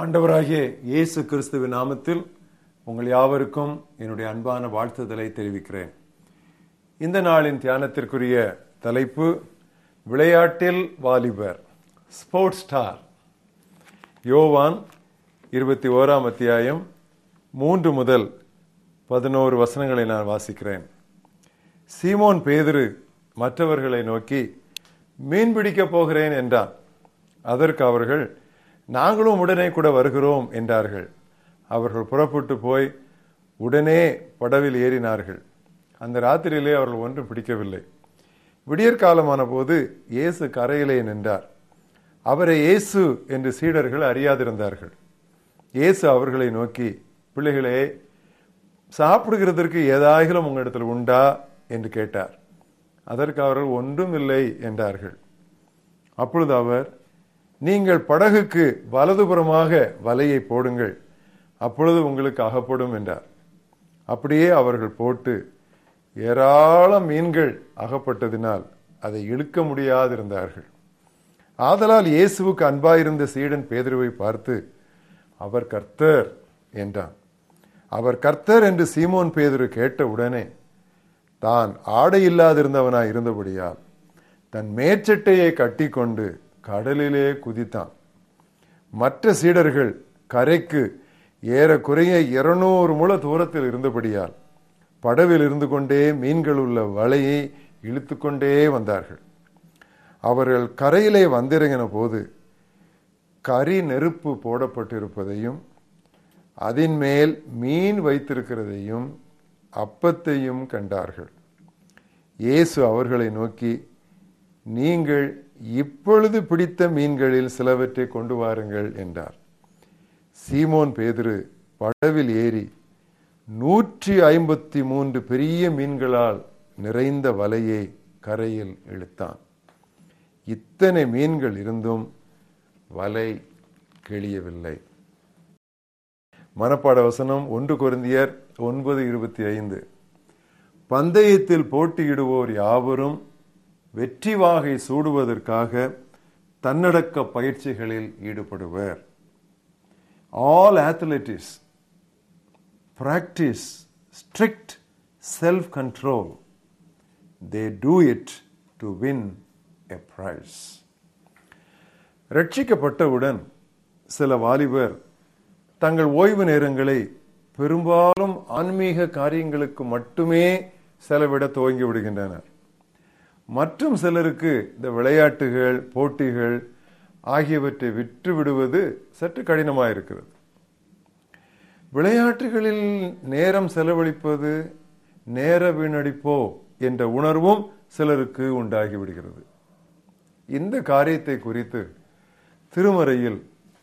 ஆண்டவராகிய இயேசு கிறிஸ்துவின் நாமத்தில் உங்கள் யாவருக்கும் என்னுடைய அன்பான வாழ்த்துதலை தெரிவிக்கிறேன். இந்த நாளின் தியானத்திற்குரிய தலைப்பு விளையாட்டில் வாலிபர் ஸ்போர்ட்ஸ் ஸ்டார் யோவான் இருபத்தி ஓராம் அத்தியாயம் மூன்று முதல் பதினோரு வசனங்களை நான் வாசிக்கிறேன். சீமோன் பேதுரு மற்றவர்களை நோக்கி மீன் பிடிக்கப் போகிறேன் என்றான். அதற்கு அவர்கள் நாங்களும் உடனே கூட வருகிறோம் என்றார்கள். அவர்கள் புறப்பட்டு போய் உடனே படவில் ஏறினார்கள். அந்த ராத்திரியிலே அவர்கள் ஒன்றும் பிடிக்கவில்லை. விடியற்காலமான போது இயேசு கரையிலே நின்றார். அவரை இயேசு என்று சீடர்கள் அறியாதிருந்தார்கள். இயேசு அவர்களை நோக்கி பிள்ளைகளே சாப்பிடுகிறதற்கு ஏதாயிலும் உங்களிடத்தில் உண்டா? என்று கேட்டார். அதற்கு அவர்கள் ஒன்றும் இல்லை என்றார்கள். அப்பொழுது அவர் நீங்கள் படகுக்கு வலதுபுறமாக வலையை போடுங்கள். அப்பொழுது உங்களுக்கு அகப்படும் என்றார். அப்படியே அவர்கள் போட்டு ஏராளம் மீன்கள் அகப்பட்டதினால் அதை இழுக்க முடியாதிருந்தார்கள். ஆதலால் இயேசுவுக்கு அன்பாயிருந்த சீடன் பேதுருவை பார்த்து அவர் கர்த்தர் என்றான். அவர் கர்த்தர் என்று சீமோன் பேதுரு கேட்ட உடனே தான் ஆடை இல்லாதிருந்தவனாய் இருந்தபடியால் தன் மேற்சட்டையை கட்டிக்கொண்டு கடலிலே குதித்தான். மற்ற சீடர்கள் கரைக்கு ஏறக்குறைய இருநூறு முழ தூரத்தில் இருந்தபடியால் படவில் இருந்து கொண்டே மீன்கள் உள்ள வலையை இழுத்து கொண்டே வந்தார்கள். அவர்கள் கரையிலே வந்திறங்கின போது கரி நெருப்பு போடப்பட்டிருப்பதையும் அதன் மேல் மீன் வைத்திருக்கிறதையும் அப்பத்தையும் கண்டார்கள். இயேசு அவர்களை நோக்கி நீங்கள் இப்பொழுது பிடித்த மீன்களில் சிலவற்றை கொண்டு வாருங்கள் என்றார். சீமோன் பேதுரு படவில் ஏறி நூற்றி ஐம்பத்தி மூன்று பெரிய மீன்களால் நிறைந்த வலையை கரையில் இழுத்தான். இத்தனை மீன்கள் இருந்தும் வலை கிழியவில்லை. மனப்பாட வசனம் ஒன்று குருந்தியர் ஒன்பது இருபத்தி ஐந்து. பந்தயத்தில் போட்டியிடுவோர் யாவரும் வெற்றி வாகை சூடுவதற்காக தன்னடக்க பயிற்சிகளில் ஈடுபடுவர். All athletes practice strict self control they do it to win a prize. ரட்சிக்கப்பட்டவுடன் சில வாலிபர் தங்கள் ஓய்வு நேரங்களை பெரும்பாலும் ஆன்மீக காரியங்களுக்கு மட்டுமே செலவிட துவங்கி விடுகின்றனர் மற்றும் சிலருக்கு இந்த விளையாட்டுகள் போட்டிகள் ஆகியவற்றை விற்று விடுவது சற்று கடினமாயிருக்கிறது. விளையாட்டுகளில் நேரம் செலவழிப்பது நேர வீணடிப்போ என்ற உணர்வும் சிலருக்கு உண்டாகி விடுகிறது இந்த காரியத்தை குறித்து திருமறையில்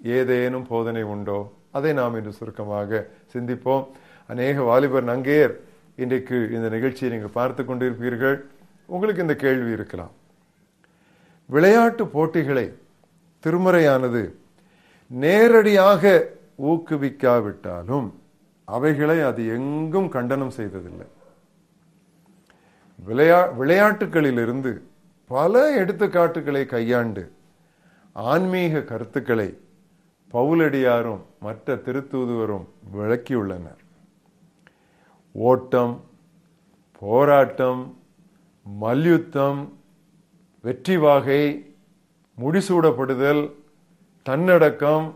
ஏதேனும் போதனை உண்டோ? அதை நாம் இன்று சுருக்கமாக சிந்திப்போம். அநேக வாலிபர் நங்கேயர் இன்றைக்கு இந்த நிகழ்ச்சியை நீங்கள் பார்த்து கொண்டிருப்பீர்கள். உங்களுக்கு இந்த கேள்வி இருக்கலாம். விளையாட்டு போட்டிகளை திருமறையானது நேரடியாக ஊக்குவிக்காவிட்டாலும் அவைகளை அது எங்கும் கண்டனம் செய்ததில்லை. விளையா விளையாட்டுகளிலிருந்து பல எடுத்துக்காட்டுகளை கையாண்டு ஆன்மீக கருத்துக்களை பவுலடியாரும் மற்ற திருத்தூதுவரும் விளக்கியுள்ளனர். ஓட்டம் போராட்டம் மல்யுத்தம் வெற்றி வாகை முடிசூடப்படுதல் தன்னடக்கம்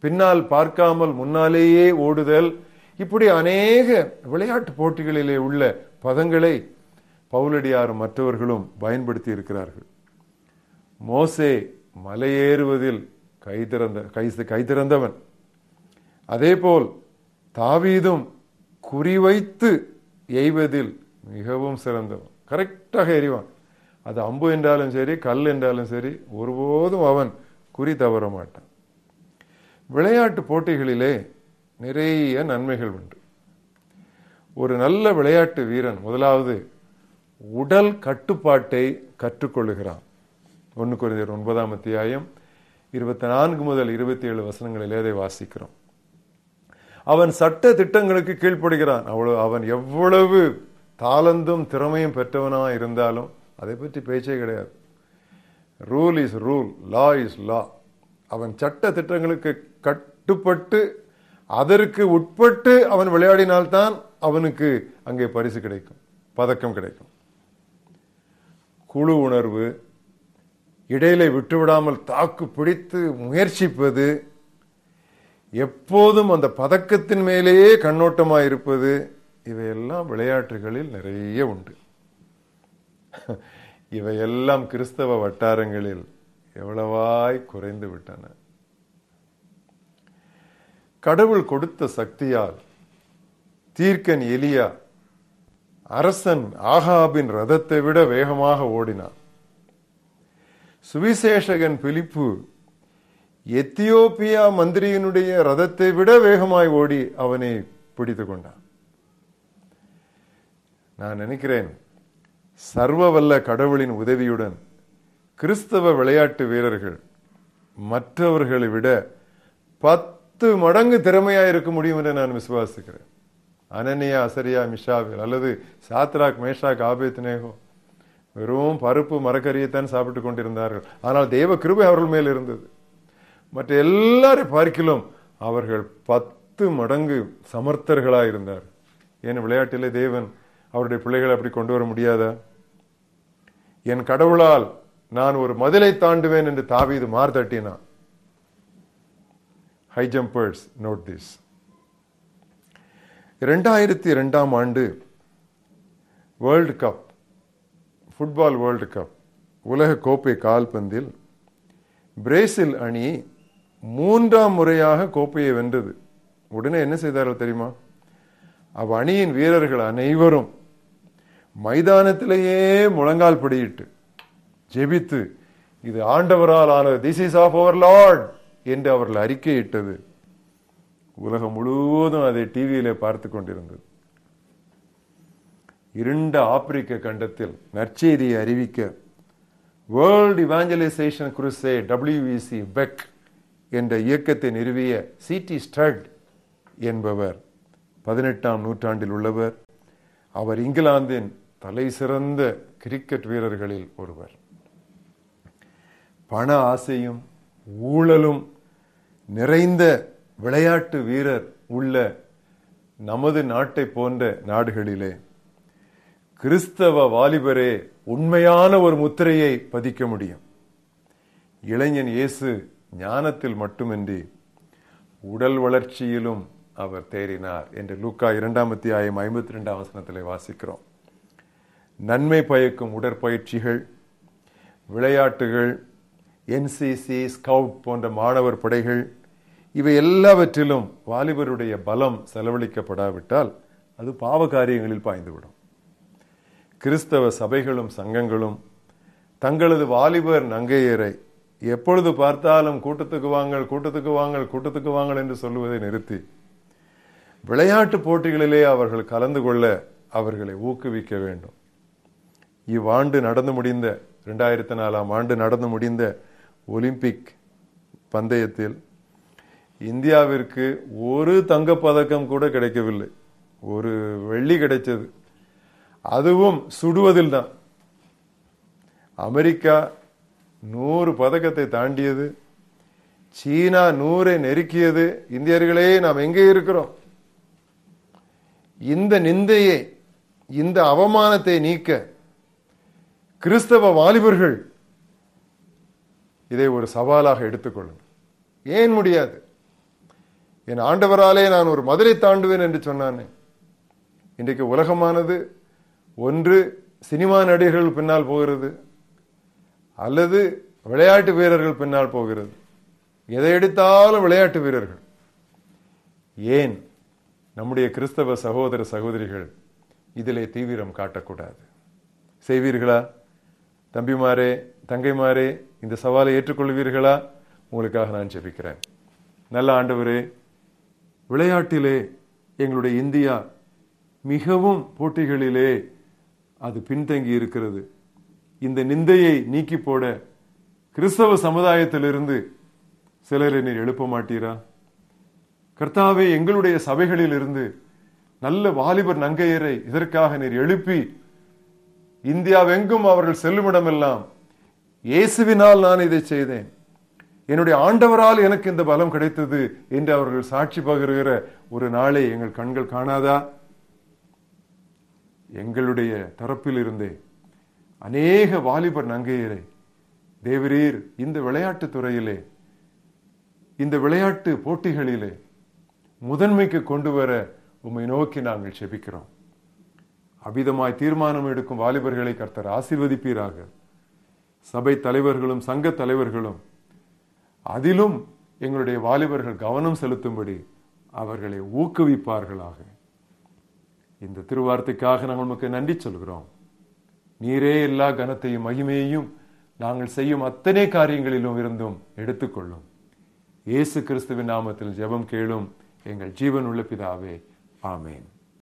பின்னால் பார்க்காமல் முன்னாலேயே ஓடுதல் இப்படி அநேக விளையாட்டு போட்டிகளிலே உள்ள பதங்களை பவுலடியார் மற்றவர்களும் பயன்படுத்தி இருக்கிறார்கள். மோசே மலையேறுவதில் கை திறந்த கை கை திறந்தவன். அதேபோல் தாவீதும் குறிவைத்து எய்வதில் மிகவும் சிறந்தவன். கரெக்டாக எறிவான் அது அம்பு என்றாலும் சரி கல் என்றாலும் சரி ஒருபோதும் அவன் குறி தவற மாட்டான். விளையாட்டு போட்டிகளிலே நிறைய நன்மைகள் உண்டு. ஒரு நல்ல விளையாட்டு வீரன் முதலாவது உடல் கட்டுப்பாட்டை கற்றுக்கொள்ளுகிறான். ஒன்று குறைந்தர் ஒன்பதாம் அத்தியாயம் இருபத்தி நான்கு முதல் இருபத்தி ஏழு வசனங்களிலே அதை வாசிக்கிறோம். அவன் சட்ட திட்டங்களுக்கு கீழ்ப்படுகிறான். அவ்வளவு அவன் எவ்வளவு தாளந்தும் திறமையும் பெற்றவனாக இருந்தாலும் அதை பற்றி பேச்சே கிடையாது. Rule is rule law is law அவன் சட்ட திட்டங்களுக்கு கட்டுப்பட்டு அதற்கு உட்பட்டு அவன் விளையாடினால்தான் அவனுக்கு அங்கே பரிசு கிடைக்கும் பதக்கம் கிடைக்கும். குழு உணர்வு இடையில விட்டுவிடாமல் தாக்கு பிடித்து முயற்சிப்பது எப்போதும் அந்த பதக்கத்தின் மேலேயே கண்ணோட்டமாக இருப்பது இவையெல்லாம் விளையாட்டுகளில் நிறைய உண்டு. இவையெல்லாம் கிறிஸ்தவ வட்டாரங்களில் எவ்வளவாய் குறைந்து விட்டன. கடவுள் கொடுத்த சக்தியால் தீர்க்கன் எலியா அரசன் ஆகாபின் ரதத்தை விட வேகமாக ஓடினான். சுவிசேஷகன் பிலிப்பு எத்தியோப்பியா மந்திரியினுடைய ரதத்தை விட வேகமாய் ஓடி அவனை பிடித்து கொண்டான். நான் நினைக்கிறேன் சர்வ வல்ல கடவுளின் உதவியுடன் கிறிஸ்தவ விளையாட்டு வீரர்கள் மற்றவர்களை விட பத்து மடங்கு திறமையாக இருக்க முடியும் என்று நான் விசுவாசிக்கிறேன். அனனியா அசரியா மிஷாவில் அல்லது சாத்ராக் மேஷாக் ஆபேத்னேகோ வெறும் பருப்பு மரக்கறியைத்தான் சாப்பிட்டு கொண்டிருந்தார்கள். ஆனால் தேவ கிருபை அவர்கள் மேல் இருந்தது. மற்ற எல்லாரை பார்க்கிலும் அவர்கள் பத்து மடங்கு சமர்த்தர்களாக இருந்தார் ஏன் விளையாட்டிலே தேவன் அவருடைய பிள்ளைகளை அப்படி கொண்டு வர முடியாதா? என் கடவுளால் நான் ஒரு மதிலை தாண்டுவேன் என்று தாவீது மார்தட்டினான் ஹை ஜம்பர்ஸ் நோட் திஸ் ரெண்டாயிரத்தி ரெண்டாம் ஆண்டு world cup football world cup உலக கோப்பை கால்பந்தில் பிரேசில் அணி மூன்றாம் முறையாக கோப்பையை வென்றது. உடனே என்ன செய்தார்கள் தெரியுமா? அவ் அணியின் வீரர்கள் அனைவரும் மைதானத்திலேயே முழங்கால் படியிட்டு ஜெபித்து இது ஆண்டவரால் ஆனது. This is of our lord என்று அவர்கள் அறிக்கையிட்டது. உலகம் முழுவதும் அதை டிவியிலே பார்த்து கொண்டிருந்தது. இருண்ட ஆப்பிரிக்க கண்டத்தில் நற்செய்தியை அறிவிக்க வேர்ல்ட் இவாஞ்சலைசேஷன் குருசே டபிள்யூவிசி பெக் என்ற இயக்கத்தை நிறுவிய சிடி ஸ்டட் என்பவர் பதினெட்டாம் நூற்றாண்டில் உள்ளவர். அவர் இங்கிலாந்தின் தலை சிறந்த கிரிக்கெட் வீரர்களில் ஒருவர். பண ஆசையும் ஊழலும் நிறைந்த விளையாட்டு வீரர் உள்ள நமது நாட்டை போன்ற நாடுகளிலே கிறிஸ்தவ வாலிபரே உண்மையான ஒரு முத்திரையை பதிக்க முடியும். இளைஞன் இயேசு ஞானத்தில் மட்டுமின்றி உடல் வளர்ச்சியிலும் அவர் தேறினார் என்று லூக்கா இரண்டாம் அத்தியாயம் ஐம்பத்தி ரெண்டாம் வசனத்திலே வாசிக்கிறோம். நன்மை பயக்கும் உடற்பயிற்சிகள் விளையாட்டுகள் என்சிசி ஸ்கவுட் போன்ற மாணவர் படைகள் இவை எல்லாவற்றிலும் வாலிபருடைய பலம் செலவழிக்கப்படாவிட்டால் அது பாவ காரியங்களில் பாய்ந்துவிடும். கிறிஸ்தவ சபைகளும் சங்கங்களும் தங்களது வாலிபர் நங்கையரை எப்பொழுது பார்த்தாலும் கூட்டத்துக்கு வாங்கள் கூட்டத்துக்கு வாங்கள் கூட்டத்துக்கு வாங்கள் என்று சொல்லுவதை நிறுத்தி விளையாட்டு போட்டிகளிலே அவர்கள் கலந்து கொள்ள அவர்களை ஊக்குவிக்க வேண்டும். இவ்வாண்டு நடந்து முடிந்த ரெண்டாயிரத்தி நாலாம் ஆண்டு நடந்து முடிந்த ஒலிம்பிக் பந்தயத்தில் இந்தியாவிற்கு ஒரு தங்கப்பதக்கம் கூட கிடைக்கவில்லை. ஒரு வெள்ளி கிடைச்சது. அதுவும் சுடுவதில் தான். அமெரிக்கா நூறு பதக்கத்தை தாண்டியது. சீனா நூறை நெருக்கியது. இந்தியர்களே நாம் எங்கே இருக்கிறோம்? இந்த நிந்தையை இந்த அவமானத்தை நீக்க கிறிஸ்தவ வாலிபர்கள் இதை ஒரு சவாலாக எடுத்துக்கொள்ளுங்கள் ஏன் முடியாது? என் ஆண்டவராலே நான் ஒரு மதுரை தாண்டுவேன் என்று சொன்னானே. இன்றைக்கு உலகமானது ஒன்று சினிமா நடிகர்கள் பின்னால் போகிறது அல்லது விளையாட்டு வீரர்கள் பின்னால் போகிறது. எதை எடுத்தாலும் விளையாட்டு வீரர்கள். ஏன்? நம்முடைய கிறிஸ்தவ சகோதர சகோதரிகள் இதிலே தீவிரம் காட்டக்கூடாது. செய்வீர்களா? தம்பிமாரே தங்கைமாரே இந்த சவாலை ஏற்றுக்கொள்வீர்களா? உங்களுக்காக நான் ஜெபிக்கிறேன். நல்ல ஆண்டவரே விளையாட்டிலே எங்களுடைய இந்தியா மிகவும் போட்டிகளிலே அது பின்தங்கி இருக்கிறது. இந்த நிந்தையை நீக்கி போட கிறிஸ்தவ சமுதாயத்திலிருந்து சிலரை நீர் எழுப்ப மாட்டீரா? கர்த்தாவே எங்களுடைய சபைகளில் இருந்து நல்ல வாலிபர் நங்கையரை இதற்காக நீர் எழுப்பி இந்தியாவெங்கும் அவர்கள் செல்லுமிடமெல்லாம் இயேசுவினால் நான் இதை செய்தேன். என்னுடைய ஆண்டவரால் எனக்கு இந்த பலம் கிடைத்தது என்று அவர்கள் சாட்சி பகிர்கிற ஒரு நாளை எங்கள் கண்கள் காணாதா? எங்களுடைய தரப்பில் இருந்தே அநேக வாலிபர் நங்கையரே தேவரீர் இந்த விளையாட்டு துறையிலே இந்த விளையாட்டு போட்டிகளிலே முதன்மைக்கு கொண்டு வர உம்மை நோக்கி நாங்கள் செபிக்கிறோம். அபிதமாய் தீர்மானம் எடுக்கும் வாலிபர்களை கர்த்தர் ஆசிர்வதிப்பீராக. சபை தலைவர்களும் சங்க தலைவர்களும் அதிலும் எங்களுடைய வாலிபர்கள் கவனம் செலுத்தும்படி அவர்களை ஊக்குவிப்பார்களாக. இந்த திருவார்த்தைக்காக நாங்கள் உமக்கு நன்றி சொல்கிறோம். நீரே எல்லா கனத்தையும் மகிமையையும் நாங்கள் செய்யும் அத்தனை காரியங்களிலும் இருந்தும் எடுத்துக்கொள்ளும். இயேசு கிறிஸ்துவின் நாமத்தில் ஜெபம் கேளும் எங்கள் ஜீவன் உள்ள பிதாவே. ஆமேன்.